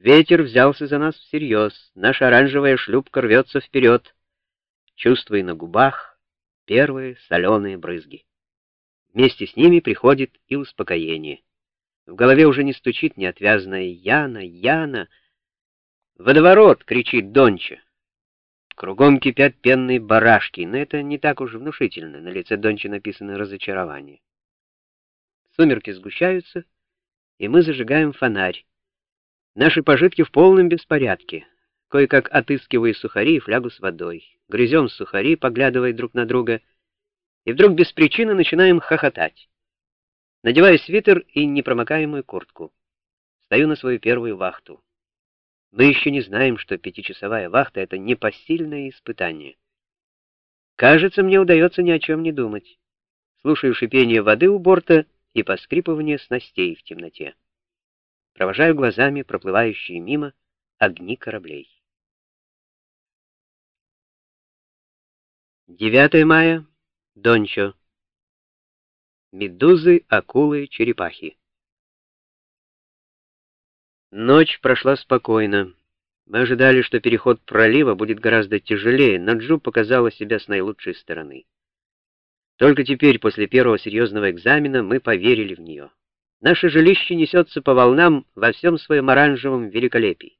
Ветер взялся за нас всерьез, наша оранжевая шлюпка рвется вперед, чувствуя на губах первые соленые брызги. Вместе с ними приходит и успокоение. В голове уже не стучит неотвязная «Яна, Яна!» «Водоворот!» — кричит Донча. Кругом кипят пенные барашки, но это не так уж внушительно. На лице Донча написано разочарование. Сумерки сгущаются, и мы зажигаем фонарь. Наши пожитки в полном беспорядке. Кое-как отыскиваю сухари и флягу с водой. Грызем сухари, поглядывая друг на друга, и вдруг без причины начинаем хохотать. Надеваю свитер и непромокаемую куртку. Стою на свою первую вахту. Мы еще не знаем, что пятичасовая вахта — это непосильное испытание. Кажется, мне удается ни о чем не думать. Слушаю шипение воды у борта и поскрипывание снастей в темноте. Провожаю глазами проплывающие мимо огни кораблей. 9 мая. Дончо. Медузы, акулы, черепахи. Ночь прошла спокойно. Мы ожидали, что переход пролива будет гораздо тяжелее, но Джу показала себя с наилучшей стороны. Только теперь, после первого серьезного экзамена, мы поверили в нее. Наше жилище несется по волнам во всем своем оранжевом великолепии.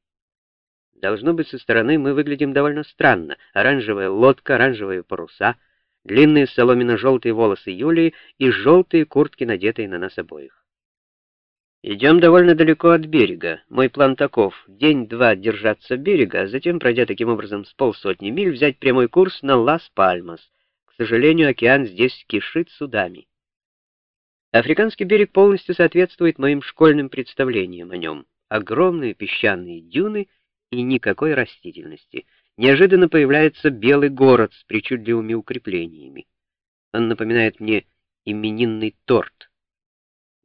Должно быть, со стороны мы выглядим довольно странно. Оранжевая лодка, оранжевые паруса — длинные соломенно-желтые волосы Юлии и желтые куртки, надетые на нас обоих. Идем довольно далеко от берега. Мой план таков — день-два держаться берега, а затем, пройдя таким образом с полсотни миль, взять прямой курс на Лас-Пальмас. К сожалению, океан здесь кишит судами. Африканский берег полностью соответствует моим школьным представлениям о нем. Огромные песчаные дюны и никакой растительности — Неожиданно появляется белый город с причудливыми укреплениями. Он напоминает мне именинный торт.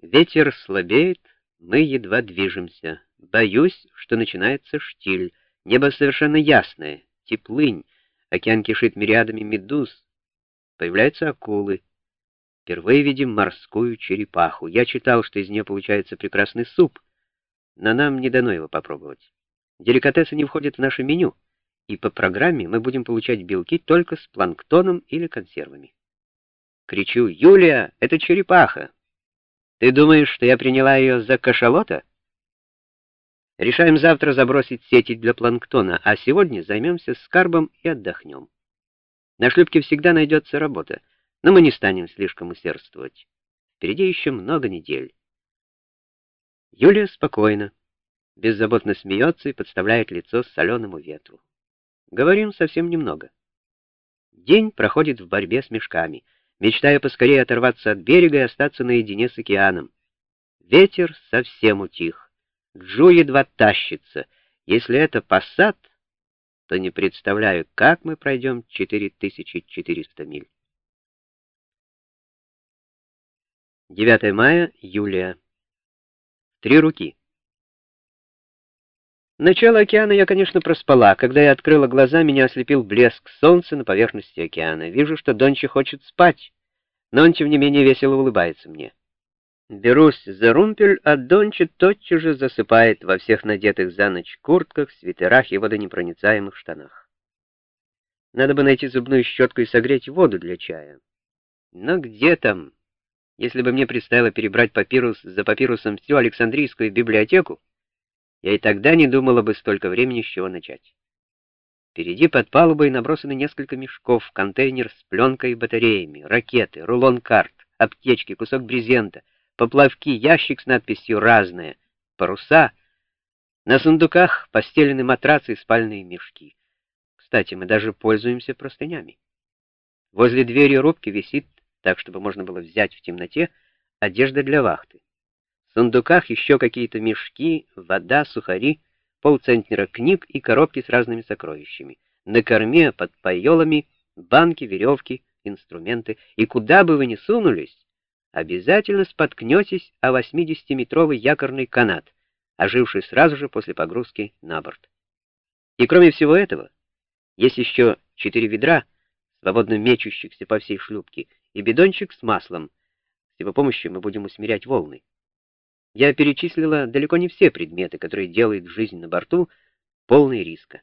Ветер слабеет, мы едва движемся. Боюсь, что начинается штиль. Небо совершенно ясное, теплынь, океан кишит мириадами медуз. Появляются акулы. Впервые видим морскую черепаху. Я читал, что из нее получается прекрасный суп, но нам не дано его попробовать. Деликатесы не входят в наше меню и по программе мы будем получать белки только с планктоном или консервами. Кричу, «Юлия, это черепаха! Ты думаешь, что я приняла ее за кашалота?» Решаем завтра забросить сети для планктона, а сегодня займемся скарбом и отдохнем. На шлюпке всегда найдется работа, но мы не станем слишком усердствовать. Впереди еще много недель. Юлия спокойно, беззаботно смеется и подставляет лицо соленому ветру. Говорим совсем немного. День проходит в борьбе с мешками, мечтая поскорее оторваться от берега и остаться наедине с океаном. Ветер совсем утих. Джу едва тащится. Если это посад, то не представляю, как мы пройдем 4400 миль. 9 мая, Юлия. Три руки. Начало океана я, конечно, проспала. Когда я открыла глаза, меня ослепил блеск солнца на поверхности океана. Вижу, что Дончи хочет спать, но он, тем не менее, весело улыбается мне. Берусь за румпель, а Дончи тотчас же засыпает во всех надетых за ночь куртках, свитерах и водонепроницаемых штанах. Надо бы найти зубную щетку и согреть воду для чая. Но где там? Если бы мне предстояло перебрать папирус за папирусом всю Александрийскую библиотеку, я и тогда не думала бы столько времени, с чего начать. Впереди под палубой набросаны несколько мешков, контейнер с пленкой и батареями, ракеты, рулон карт, аптечки, кусок брезента, поплавки, ящик с надписью «Разное», паруса. На сундуках постелены матрацы и спальные мешки. Кстати, мы даже пользуемся простынями. Возле двери рубки висит, так чтобы можно было взять в темноте, одежда для вахты. В сундуках еще какие-то мешки, вода, сухари, полцентнера книг и коробки с разными сокровищами. На корме под пайолами банки, веревки, инструменты. И куда бы вы ни сунулись, обязательно споткнетесь о 80-метровый якорный канат, оживший сразу же после погрузки на борт. И кроме всего этого, есть еще четыре ведра, свободно мечущихся по всей шлюпке, и бидончик с маслом. С его помощью мы будем усмирять волны. Я перечислила далеко не все предметы, которые делают жизнь на борту полной риска.